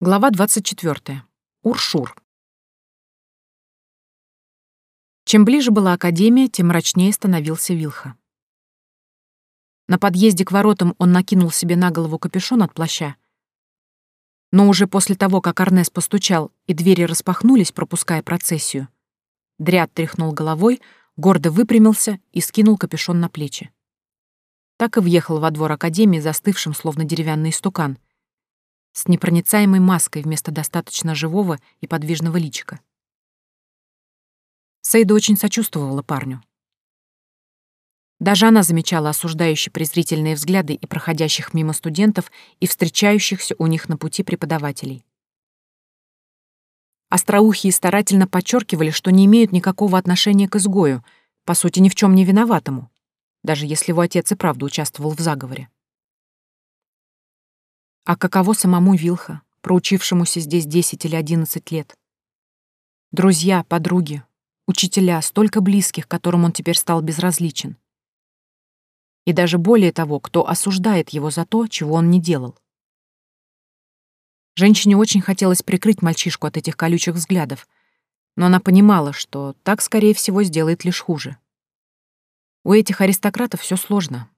Глава 24. Уршур. Чем ближе была Академия, тем мрачнее становился Вилха. На подъезде к воротам он накинул себе на голову капюшон от плаща. Но уже после того, как Арнес постучал, и двери распахнулись, пропуская процессию, Дряд тряхнул головой, гордо выпрямился и скинул капюшон на плечи. Так и въехал во двор Академии, застывшим, словно деревянный стукан — с непроницаемой маской вместо достаточно живого и подвижного личика. Сейда очень сочувствовала парню. Даже она замечала осуждающие презрительные взгляды и проходящих мимо студентов, и встречающихся у них на пути преподавателей. Остроухие старательно подчеркивали, что не имеют никакого отношения к изгою, по сути, ни в чем не виноватому, даже если его отец и правда участвовал в заговоре. А каково самому Вилха, проучившемуся здесь 10 или 11 лет? Друзья, подруги, учителя, столько близких, которым он теперь стал безразличен. И даже более того, кто осуждает его за то, чего он не делал. Женщине очень хотелось прикрыть мальчишку от этих колючих взглядов, но она понимала, что так, скорее всего, сделает лишь хуже. У этих аристократов все сложно.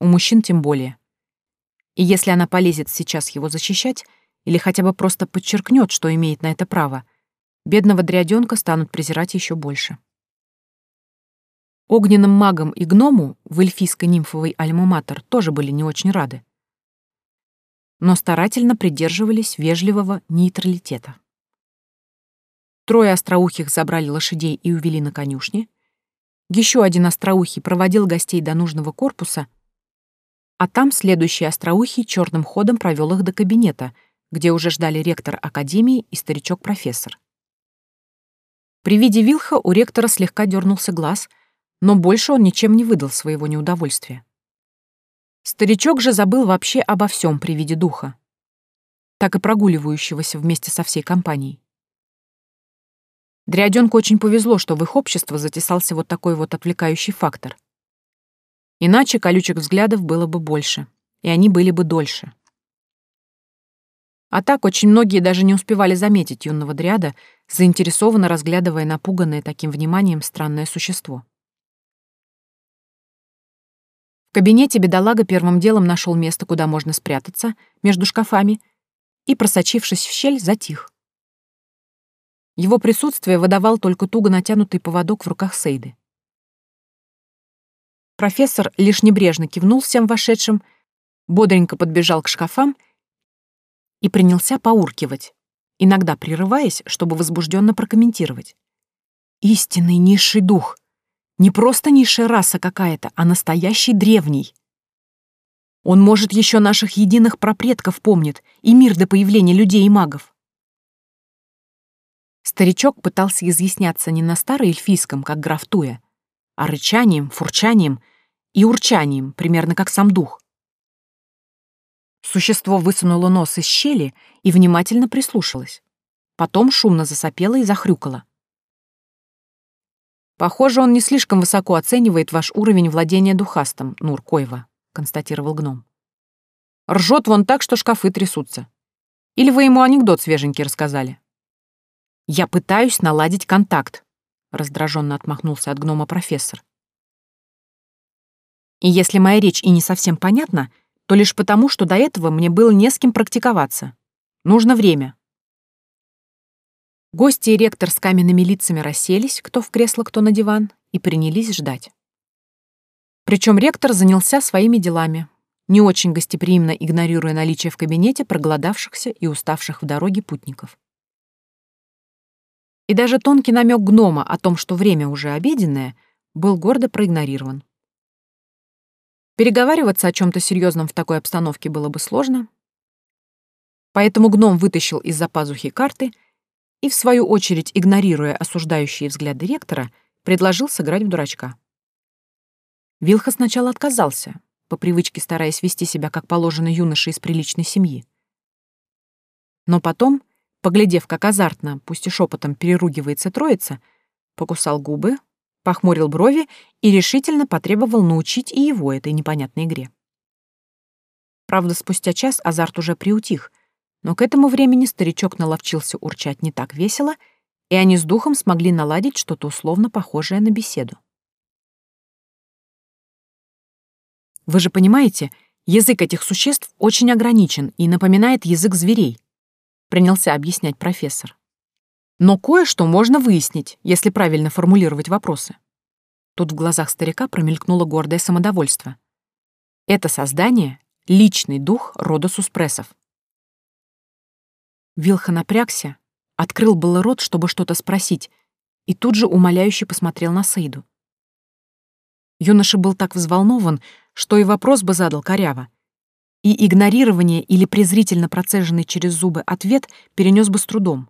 У мужчин тем более. И если она полезет сейчас его защищать, или хотя бы просто подчеркнет, что имеет на это право, бедного дрядёнка станут презирать еще больше. Огненным магам и гному в эльфийской нимфовой альма-матер тоже были не очень рады, но старательно придерживались вежливого нейтралитета. Трое остроухих забрали лошадей и увели на конюшне. Еще один остроухий проводил гостей до нужного корпуса — а там следующий остроухий черным ходом провел их до кабинета, где уже ждали ректор академии и старичок-профессор. При виде Вилха у ректора слегка дернулся глаз, но больше он ничем не выдал своего неудовольствия. Старичок же забыл вообще обо всем при виде духа, так и прогуливающегося вместе со всей компанией. Дрядёнку очень повезло, что в их общество затесался вот такой вот отвлекающий фактор. Иначе колючих взглядов было бы больше, и они были бы дольше. А так очень многие даже не успевали заметить юного дряда, заинтересованно разглядывая напуганное таким вниманием странное существо. В кабинете бедолага первым делом нашел место, куда можно спрятаться, между шкафами, и, просочившись в щель, затих. Его присутствие выдавал только туго натянутый поводок в руках Сейды. Профессор лишь небрежно кивнул всем вошедшим, бодренько подбежал к шкафам и принялся поуркивать, иногда прерываясь, чтобы возбужденно прокомментировать. «Истинный низший дух! Не просто низшая раса какая-то, а настоящий древний!» Он, может, еще наших единых пропредков помнит и мир до появления людей и магов. Старичок пытался изъясняться не на староэльфийском, как граф Туя, а рычанием, фурчанием и урчанием, примерно как сам дух. Существо высунуло нос из щели и внимательно прислушалось. Потом шумно засопело и захрюкало. «Похоже, он не слишком высоко оценивает ваш уровень владения духастом, Нур Койва», — констатировал гном. «Ржет вон так, что шкафы трясутся. Или вы ему анекдот свеженький рассказали?» «Я пытаюсь наладить контакт», раздраженно отмахнулся от гнома профессор. И если моя речь и не совсем понятна, то лишь потому, что до этого мне было не с кем практиковаться. Нужно время. Гости и ректор с каменными лицами расселись, кто в кресло, кто на диван, и принялись ждать. Причем ректор занялся своими делами, не очень гостеприимно игнорируя наличие в кабинете проголодавшихся и уставших в дороге путников. И даже тонкий намек гнома о том, что время уже обеденное, был гордо проигнорирован. Переговариваться о чем-то серьезном в такой обстановке было бы сложно, поэтому гном вытащил из-за пазухи карты и, в свою очередь, игнорируя осуждающие взгляды ректора, предложил сыграть в дурачка. Вилха сначала отказался, по привычке стараясь вести себя как положено юноше из приличной семьи. Но потом Поглядев, как азартно, пусть и шепотом переругивается троица, покусал губы, похмурил брови и решительно потребовал научить и его этой непонятной игре. Правда, спустя час азарт уже приутих, Но к этому времени старичок наловчился урчать не так весело, и они с духом смогли наладить что-то условно похожее на беседу. Вы же понимаете, язык этих существ очень ограничен и напоминает язык зверей, принялся объяснять профессор. Но кое-что можно выяснить, если правильно формулировать вопросы. Тут в глазах старика промелькнуло гордое самодовольство. Это создание — личный дух рода суспрессов. Вилха напрягся, открыл было рот, чтобы что-то спросить, и тут же умоляюще посмотрел на Саиду. Юноша был так взволнован, что и вопрос бы задал коряво. И игнорирование или презрительно процеженный через зубы ответ перенес бы с трудом.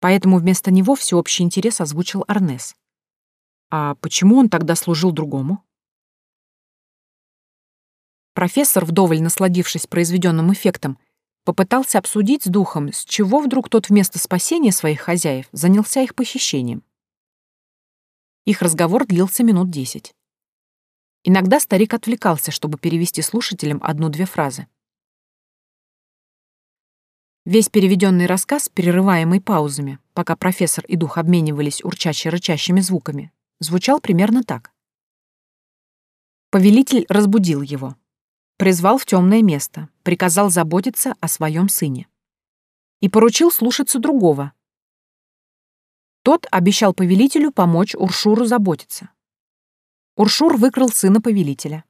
Поэтому вместо него всеобщий интерес озвучил Арнес. А почему он тогда служил другому? Профессор, вдоволь насладившись произведенным эффектом, попытался обсудить с духом, с чего вдруг тот вместо спасения своих хозяев занялся их похищением. Их разговор длился минут десять. Иногда старик отвлекался, чтобы перевести слушателям одну-две фразы. Весь переведенный рассказ, перерываемый паузами, пока профессор и дух обменивались урчаще-рычащими звуками, звучал примерно так. Повелитель разбудил его, призвал в темное место, приказал заботиться о своем сыне и поручил слушаться другого. Тот обещал повелителю помочь Уршуру заботиться. Уршур выкрал сына повелителя.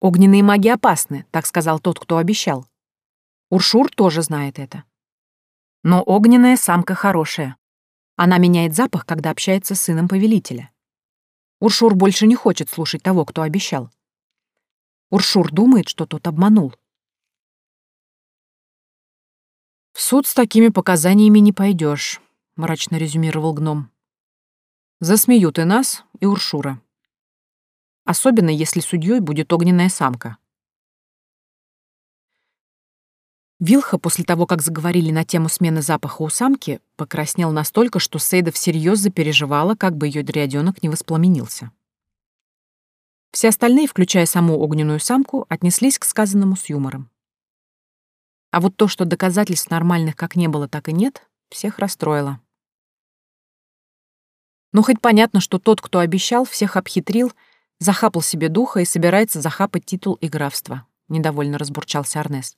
«Огненные маги опасны», — так сказал тот, кто обещал. Уршур тоже знает это. Но огненная самка хорошая. Она меняет запах, когда общается с сыном повелителя. Уршур больше не хочет слушать того, кто обещал. Уршур думает, что тот обманул. «В суд с такими показаниями не пойдешь», — мрачно резюмировал гном. «Засмеют и нас, и Уршура» особенно если судьей будет огненная самка. Вилха, после того, как заговорили на тему смены запаха у самки, покраснел настолько, что Сейда всерьез запереживала, как бы ее дряденок не воспламенился. Все остальные, включая саму огненную самку, отнеслись к сказанному с юмором. А вот то, что доказательств нормальных как не было, так и нет, всех расстроило. Ну, хоть понятно, что тот, кто обещал, всех обхитрил — Захапал себе духа и собирается захапать титул и графство, недовольно разбурчался Арнес.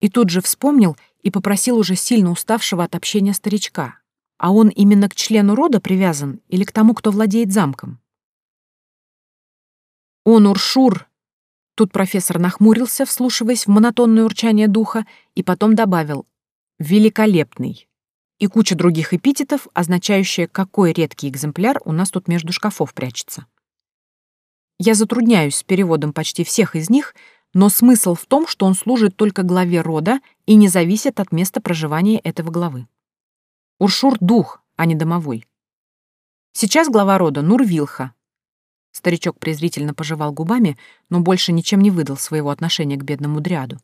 И тут же вспомнил и попросил уже сильно уставшего от общения старичка. А он именно к члену рода привязан или к тому, кто владеет замком? Он Уршур. Тут профессор нахмурился, вслушиваясь в монотонное урчание духа, и потом добавил «великолепный» и куча других эпитетов, означающие, какой редкий экземпляр у нас тут между шкафов прячется. Я затрудняюсь с переводом почти всех из них, но смысл в том, что он служит только главе рода и не зависит от места проживания этого главы. Уршур — дух, а не домовой. Сейчас глава рода Нурвилха. Старичок презрительно пожевал губами, но больше ничем не выдал своего отношения к бедному дряду.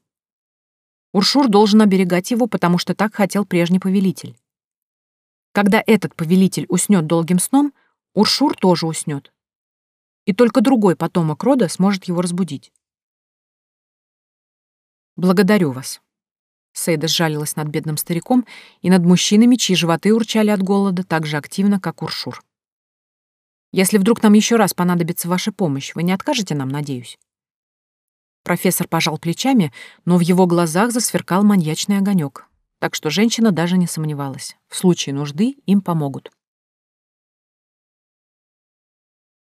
Уршур должен оберегать его, потому что так хотел прежний повелитель. Когда этот повелитель уснет долгим сном, Уршур тоже уснет, и только другой потомок рода сможет его разбудить. «Благодарю вас». Сейда сжалилась над бедным стариком и над мужчинами, чьи животы урчали от голода так же активно, как Уршур. «Если вдруг нам еще раз понадобится ваша помощь, вы не откажете нам, надеюсь?» Профессор пожал плечами, но в его глазах засверкал маньячный огонек, так что женщина даже не сомневалась. В случае нужды им помогут.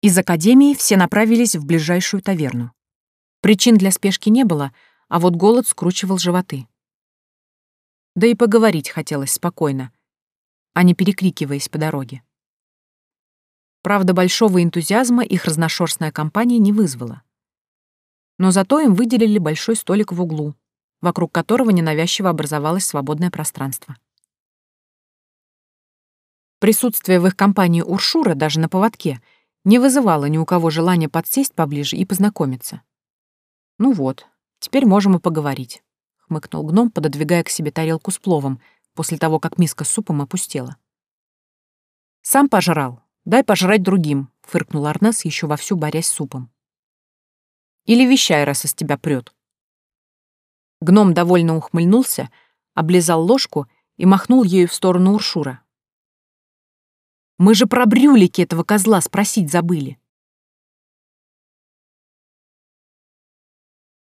Из академии все направились в ближайшую таверну. Причин для спешки не было, а вот голод скручивал животы. Да и поговорить хотелось спокойно, а не перекрикиваясь по дороге. Правда, большого энтузиазма их разношерстная компания не вызвала. Но зато им выделили большой столик в углу, вокруг которого ненавязчиво образовалось свободное пространство. Присутствие в их компании Уршура даже на поводке — не вызывало ни у кого желания подсесть поближе и познакомиться. «Ну вот, теперь можем и поговорить», — хмыкнул гном, пододвигая к себе тарелку с пловом, после того, как миска с супом опустела. «Сам пожрал. Дай пожрать другим», — фыркнул Арнес, еще вовсю борясь с супом. «Или вещай, раз из тебя прет. Гном довольно ухмыльнулся, облизал ложку и махнул ею в сторону Уршура. «Мы же про брюлики этого козла спросить забыли.